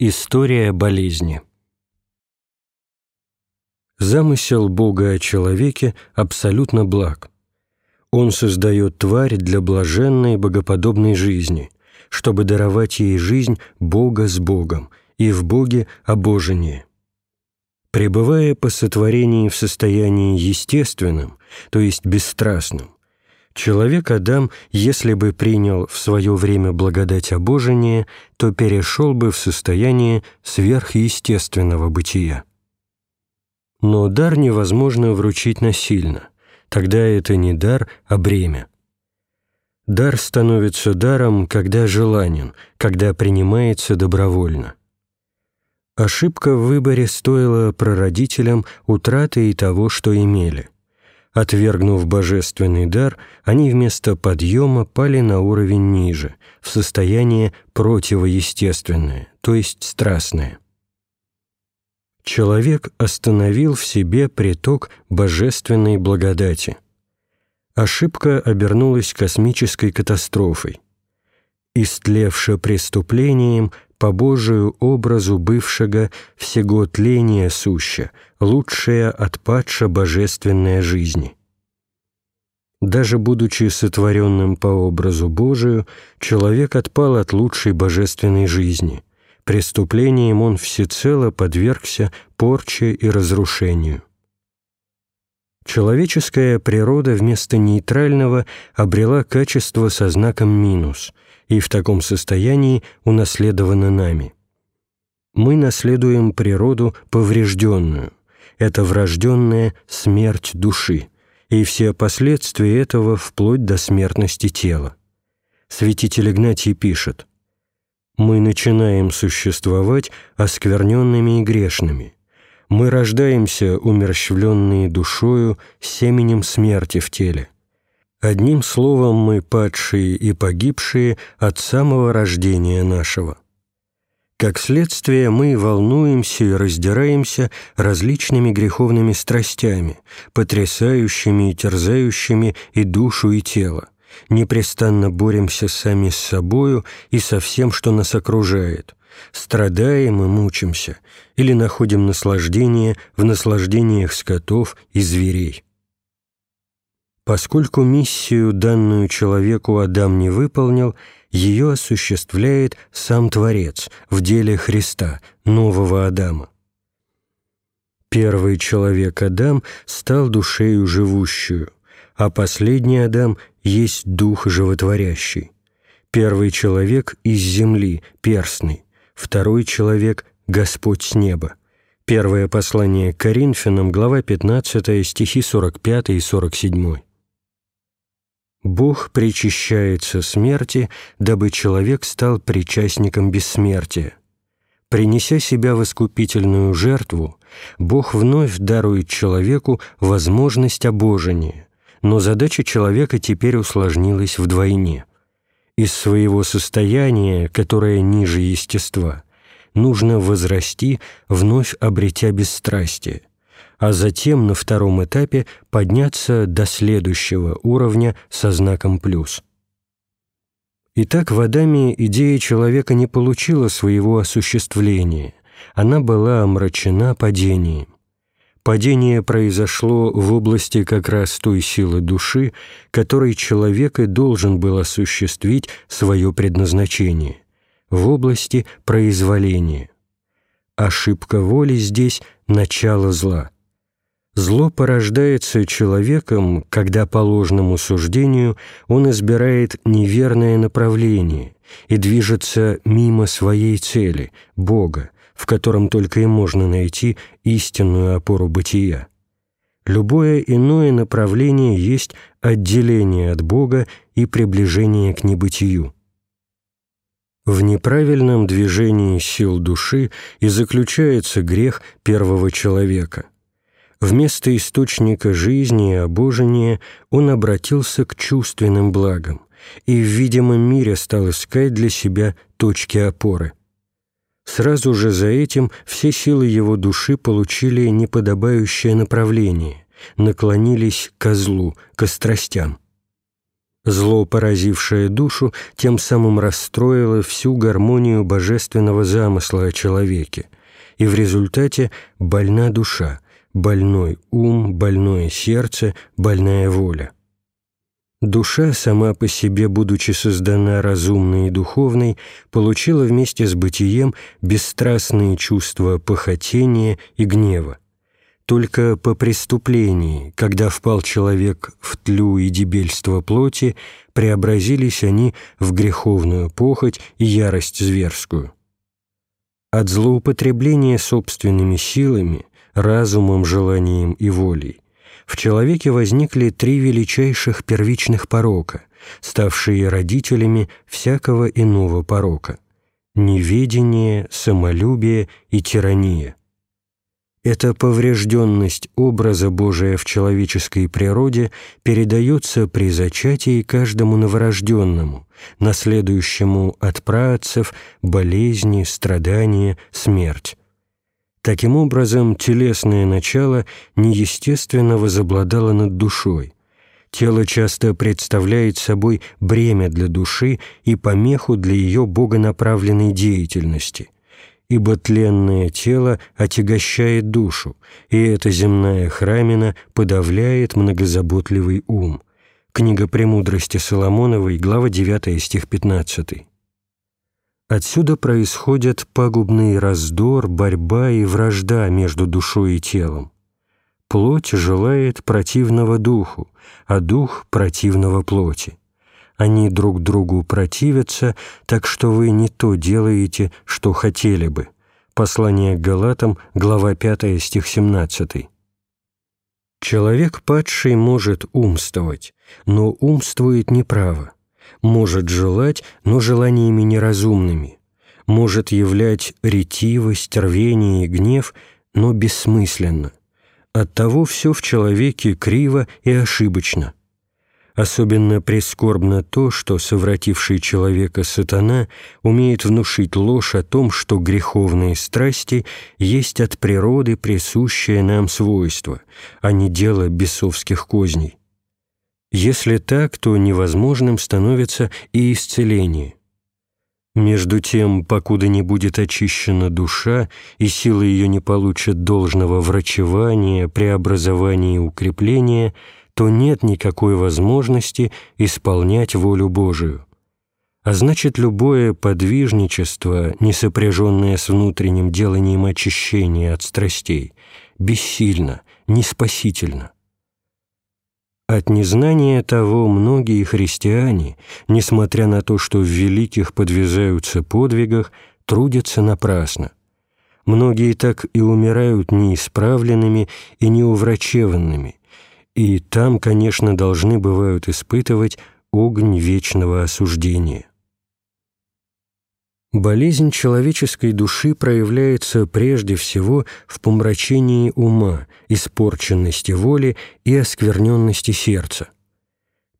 История болезни Замысел Бога о человеке абсолютно благ. Он создает тварь для блаженной богоподобной жизни, чтобы даровать ей жизнь Бога с Богом и в Боге обожение. Пребывая по сотворении в состоянии естественном, то есть бесстрастном, Человек Адам, если бы принял в свое время благодать обожения, то перешел бы в состояние сверхъестественного бытия. Но дар невозможно вручить насильно. Тогда это не дар, а бремя. Дар становится даром, когда желанен, когда принимается добровольно. Ошибка в выборе стоила прародителям утраты и того, что имели. Отвергнув божественный дар, они вместо подъема пали на уровень ниже, в состояние противоестественное, то есть страстное. Человек остановил в себе приток божественной благодати. Ошибка обернулась космической катастрофой. Истлевши преступлением, по Божию образу бывшего всего тления суща, лучшая отпадша божественная жизни. Даже будучи сотворенным по образу Божию, человек отпал от лучшей божественной жизни. Преступлением он всецело подвергся порче и разрушению. Человеческая природа вместо нейтрального обрела качество со знаком минус и в таком состоянии унаследована нами. Мы наследуем природу поврежденную. Это врожденная смерть души и все последствия этого вплоть до смертности тела. Святитель Игнатий пишет «Мы начинаем существовать оскверненными и грешными. Мы рождаемся, умерщвленные душою, семенем смерти в теле. Одним словом, мы падшие и погибшие от самого рождения нашего. Как следствие, мы волнуемся и раздираемся различными греховными страстями, потрясающими и терзающими и душу, и тело. Непрестанно боремся сами с собою и со всем, что нас окружает. Страдаем и мучимся, или находим наслаждение в наслаждениях скотов и зверей. Поскольку миссию, данную человеку, Адам не выполнил, ее осуществляет сам Творец в деле Христа, нового Адама. Первый человек Адам стал душею живущую, а последний Адам есть дух животворящий. Первый человек из земли, перстный, второй человек — Господь с неба. Первое послание к Коринфянам, глава 15, стихи 45 и 47. Бог причащается смерти, дабы человек стал причастником бессмертия. Принеся себя в искупительную жертву, Бог вновь дарует человеку возможность обожения, но задача человека теперь усложнилась вдвойне. Из своего состояния, которое ниже естества, нужно возрасти, вновь обретя бесстрастие – а затем на втором этапе подняться до следующего уровня со знаком «плюс». Итак, в Адаме идея человека не получила своего осуществления, она была омрачена падением. Падение произошло в области как раз той силы души, которой человек и должен был осуществить свое предназначение, в области произволения. Ошибка воли здесь – начало зла – Зло порождается человеком, когда по ложному суждению он избирает неверное направление и движется мимо своей цели – Бога, в котором только и можно найти истинную опору бытия. Любое иное направление есть отделение от Бога и приближение к небытию. В неправильном движении сил души и заключается грех первого человека – Вместо источника жизни и обожения он обратился к чувственным благам и в видимом мире стал искать для себя точки опоры. Сразу же за этим все силы его души получили неподобающее направление, наклонились к злу, к страстям. Зло, поразившее душу, тем самым расстроило всю гармонию божественного замысла о человеке, и в результате больна душа, больной ум, больное сердце, больная воля. Душа, сама по себе, будучи создана разумной и духовной, получила вместе с бытием бесстрастные чувства похотения и гнева. Только по преступлении, когда впал человек в тлю и дебельство плоти, преобразились они в греховную похоть и ярость зверскую. От злоупотребления собственными силами, разумом, желанием и волей в человеке возникли три величайших первичных порока, ставшие родителями всякого иного порока – неведение, самолюбие и тирания. Эта поврежденность образа Божия в человеческой природе передается при зачатии каждому новорожденному, наследующему от праотцев болезни, страдания, смерть. Таким образом, телесное начало неестественно возобладало над душой. Тело часто представляет собой бремя для души и помеху для ее богонаправленной деятельности, ибо тленное тело отягощает душу, и эта земная храмина подавляет многозаботливый ум. Книга «Премудрости Соломоновой», глава 9, стих 15. Отсюда происходят пагубный раздор, борьба и вражда между душой и телом. Плоть желает противного духу, а дух – противного плоти. Они друг другу противятся, так что вы не то делаете, что хотели бы. Послание к Галатам, глава 5, стих 17. Человек падший может умствовать, но умствует неправо может желать, но желаниями неразумными, может являть ретивость, рвение и гнев, но бессмысленно. Оттого все в человеке криво и ошибочно. Особенно прискорбно то, что совративший человека сатана умеет внушить ложь о том, что греховные страсти есть от природы присущее нам свойство, а не дело бесовских козней. Если так, то невозможным становится и исцеление. Между тем, покуда не будет очищена душа, и силы ее не получат должного врачевания, преобразования и укрепления, то нет никакой возможности исполнять волю Божию. А значит, любое подвижничество, не сопряженное с внутренним деланием очищения от страстей, бессильно, неспасительно. От незнания того многие христиане, несмотря на то, что в великих подвязаются подвигах, трудятся напрасно. Многие так и умирают неисправленными и неуврачеванными, и там, конечно, должны бывают испытывать огонь вечного осуждения. Болезнь человеческой души проявляется прежде всего в помрачении ума, испорченности воли и оскверненности сердца.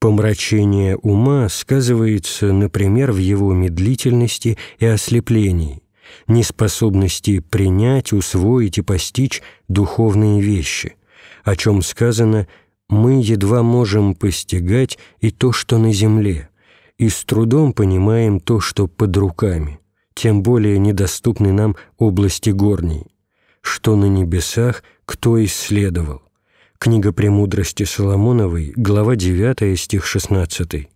Помрачение ума сказывается, например, в его медлительности и ослеплении, неспособности принять, усвоить и постичь духовные вещи, о чем сказано «мы едва можем постигать и то, что на земле», и с трудом понимаем то, что под руками тем более недоступны нам области горней. Что на небесах, кто исследовал? Книга «Премудрости Соломоновой», глава 9, стих 16.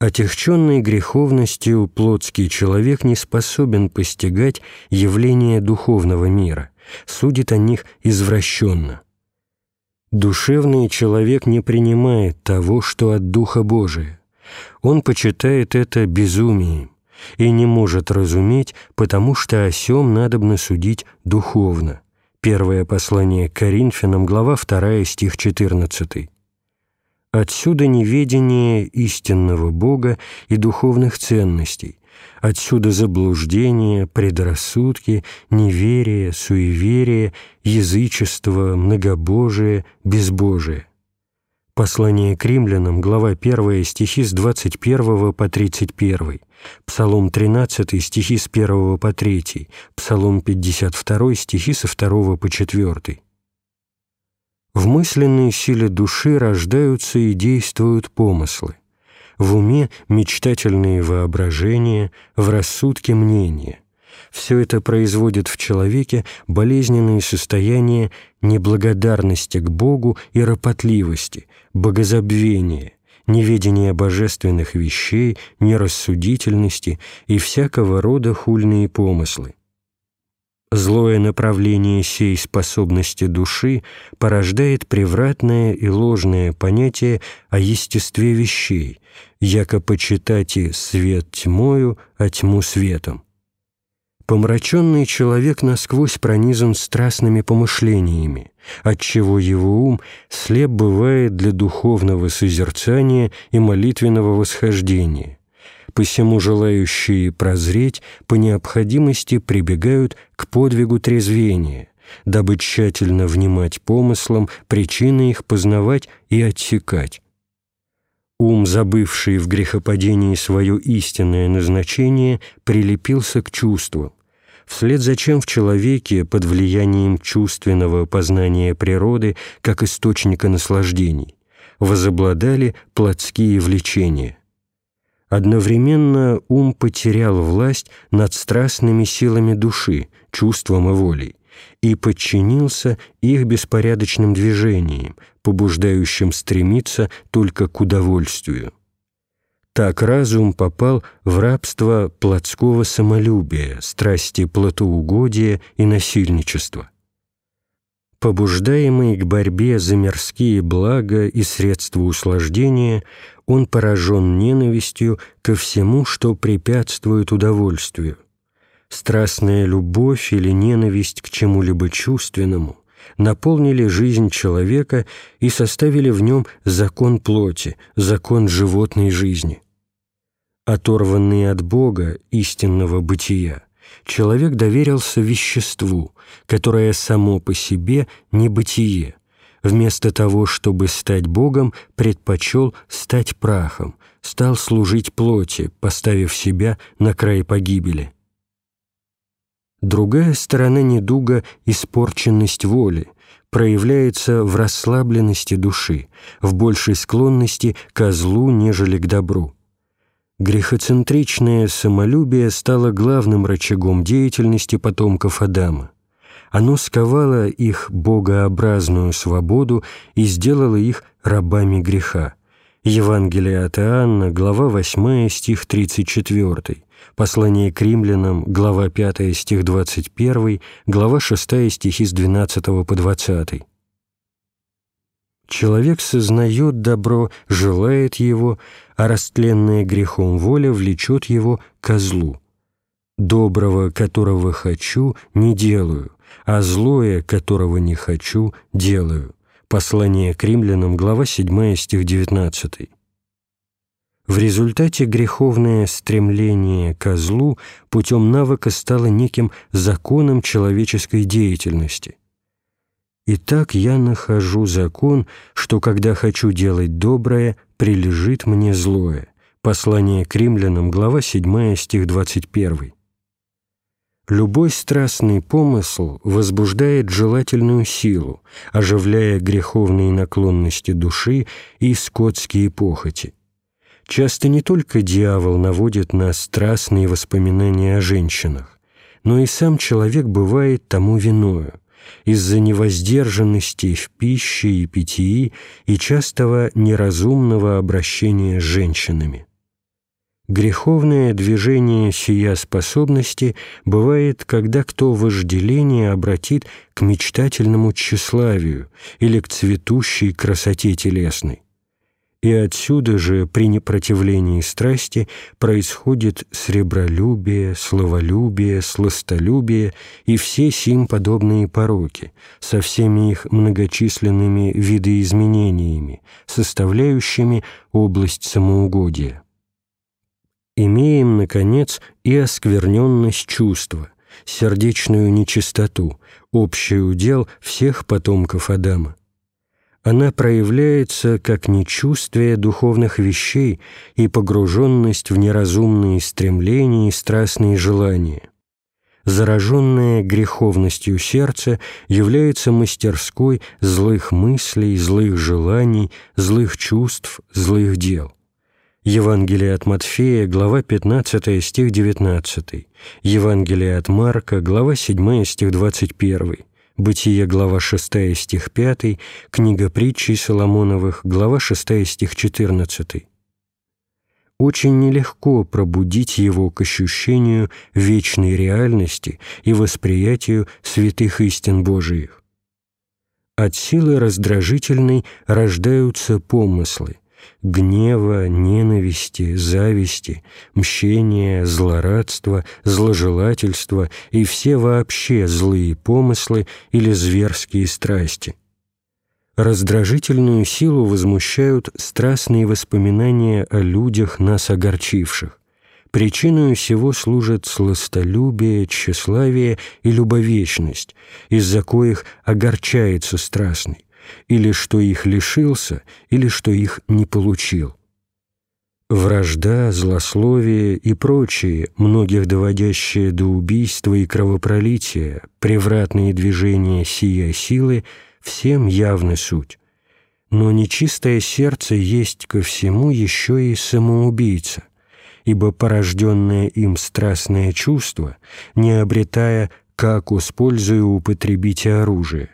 Отягченный греховностью плотский человек не способен постигать явления духовного мира, судит о них извращенно. Душевный человек не принимает того, что от Духа Божия. Он почитает это безумием, и не может разуметь, потому что о сем надобно судить духовно. Первое послание к Коринфянам, глава 2, стих 14. Отсюда неведение истинного Бога и духовных ценностей, отсюда заблуждение, предрассудки, неверие, суеверие, язычество, многобожие, безбожие. Послание к римлянам, глава 1, стихи с 21 по 31, Псалом 13, стихи с 1 по 3, Псалом 52, стихи со 2 по 4. В мысленной силе души рождаются и действуют помыслы. В уме мечтательные воображения, в рассудке мнения. Все это производит в человеке болезненные состояния неблагодарности к Богу и ропотливости, богозабвения, неведения божественных вещей, нерассудительности и всякого рода хульные помыслы. Злое направление сей способности души порождает превратное и ложное понятие о естестве вещей, яко почитати свет тьмою, а тьму светом. Помраченный человек насквозь пронизан страстными помышлениями, отчего его ум слеп бывает для духовного созерцания и молитвенного восхождения. Посему желающие прозреть по необходимости прибегают к подвигу трезвения, дабы тщательно внимать помыслам, причины их познавать и отсекать. Ум, забывший в грехопадении свое истинное назначение, прилепился к чувствам вслед за чем в человеке под влиянием чувственного познания природы как источника наслаждений возобладали плотские влечения. Одновременно ум потерял власть над страстными силами души, чувством и волей, и подчинился их беспорядочным движениям, побуждающим стремиться только к удовольствию. Так разум попал в рабство плотского самолюбия, страсти плотоугодия и насильничества. Побуждаемый к борьбе за мирские блага и средства услаждения, он поражен ненавистью ко всему, что препятствует удовольствию. Страстная любовь или ненависть к чему-либо чувственному наполнили жизнь человека и составили в нем закон плоти, закон животной жизни – Оторванный от Бога, истинного бытия, человек доверился веществу, которое само по себе не бытие, вместо того, чтобы стать Богом, предпочел стать прахом, стал служить плоти, поставив себя на край погибели. Другая сторона недуга — испорченность воли — проявляется в расслабленности души, в большей склонности к злу, нежели к добру. Грехоцентричное самолюбие стало главным рычагом деятельности потомков Адама. Оно сковало их богообразную свободу и сделало их рабами греха. Евангелие от Иоанна, глава 8, стих 34, послание к римлянам, глава 5, стих 21, глава 6, стихи с 12 по 20. Человек сознает добро, желает его, а растленная грехом воля влечет его ко злу. Доброго, которого хочу, не делаю, а злое, которого не хочу, делаю. Послание к римлянам, глава 7, стих 19. В результате греховное стремление ко злу путем навыка стало неким законом человеческой деятельности – Итак, я нахожу закон, что когда хочу делать доброе, прилежит мне злое. Послание к римлянам, глава 7, стих 21. Любой страстный помысл возбуждает желательную силу, оживляя греховные наклонности души и скотские похоти. Часто не только дьявол наводит на страстные воспоминания о женщинах, но и сам человек бывает тому виною – из-за невоздержанности в пище и питьи и частого неразумного обращения с женщинами. Греховное движение сия способности бывает, когда кто вожделение обратит к мечтательному тщеславию или к цветущей красоте телесной и отсюда же при непротивлении страсти происходит сребролюбие, словолюбие, сластолюбие и все сим подобные пороки со всеми их многочисленными видоизменениями, составляющими область самоугодия. Имеем, наконец, и оскверненность чувства, сердечную нечистоту, общий удел всех потомков Адама она проявляется как нечувствие духовных вещей и погруженность в неразумные стремления и страстные желания. зараженное греховностью сердце является мастерской злых мыслей, злых желаний, злых чувств, злых дел. Евангелие от Матфея, глава 15, стих 19. Евангелие от Марка, глава 7, стих 21. Бытие, глава 6, стих 5. Книга притчей Соломоновых, глава 6, стих 14 очень нелегко пробудить его к ощущению вечной реальности и восприятию святых истин Божиих. От силы раздражительной рождаются помыслы гнева, ненависти, зависти, мщения, злорадства, зложелательства и все вообще злые помыслы или зверские страсти – Раздражительную силу возмущают страстные воспоминания о людях, нас огорчивших. Причиной всего служат сластолюбие, тщеславие и любовечность, из-за коих огорчается страстный, или что их лишился, или что их не получил. Вражда, злословие и прочие, многих доводящие до убийства и кровопролития, превратные движения сия силы — всем явна суть. Но нечистое сердце есть ко всему еще и самоубийца, ибо порожденное им страстное чувство, не обретая, как используя употребить оружие,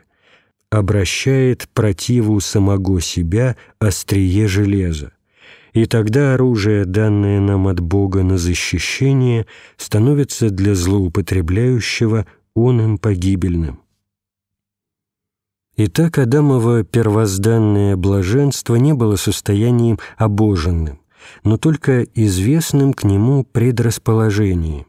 обращает противу самого себя острие железа, и тогда оружие, данное нам от Бога на защищение, становится для злоупотребляющего он им погибельным. Итак, Адамово первозданное блаженство не было состоянием обоженным, но только известным к нему предрасположением.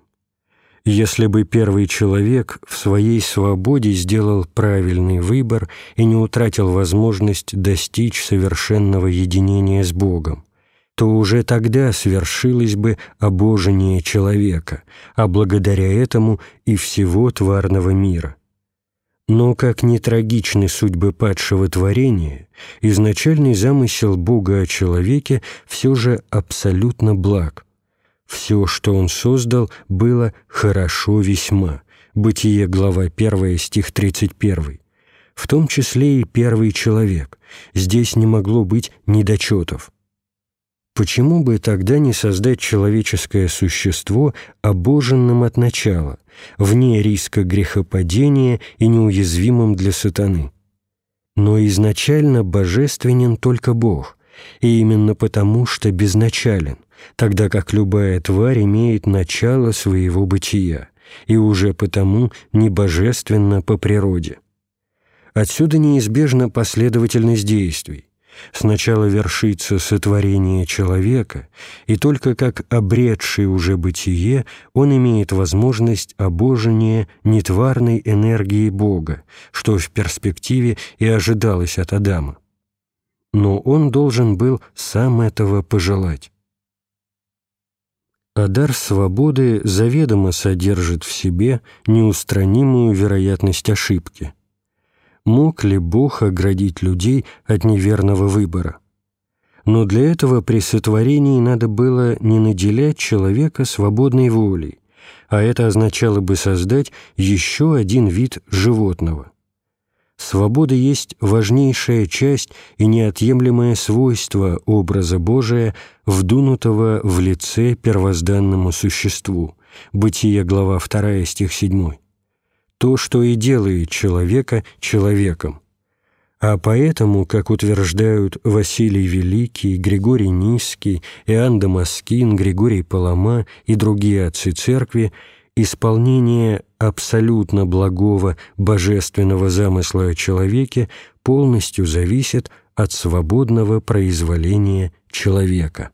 Если бы первый человек в своей свободе сделал правильный выбор и не утратил возможность достичь совершенного единения с Богом, то уже тогда свершилось бы обожение человека, а благодаря этому и всего тварного мира – но, как не трагичны судьбы падшего творения, изначальный замысел Бога о человеке все же абсолютно благ. Все, что Он создал, было хорошо весьма. Бытие, глава 1, стих 31. В том числе и первый человек. Здесь не могло быть недочетов. Почему бы тогда не создать человеческое существо обоженным от начала, вне риска грехопадения и неуязвимым для сатаны? Но изначально божественен только Бог, и именно потому, что безначален, тогда как любая тварь имеет начало своего бытия, и уже потому не божественно по природе. Отсюда неизбежна последовательность действий. Сначала вершится сотворение человека, и только как обретший уже бытие он имеет возможность обожения нетварной энергии Бога, что в перспективе и ожидалось от Адама. Но он должен был сам этого пожелать. А дар свободы заведомо содержит в себе неустранимую вероятность ошибки – мог ли Бог оградить людей от неверного выбора. Но для этого при сотворении надо было не наделять человека свободной волей, а это означало бы создать еще один вид животного. Свобода есть важнейшая часть и неотъемлемое свойство образа Божия, вдунутого в лице первозданному существу. Бытие, глава 2, стих 7 то, что и делает человека человеком. А поэтому, как утверждают Василий Великий, Григорий Низкий, Иоанн Дамаскин, Григорий Палама и другие отцы Церкви, исполнение абсолютно благого божественного замысла о человеке полностью зависит от свободного произволения человека.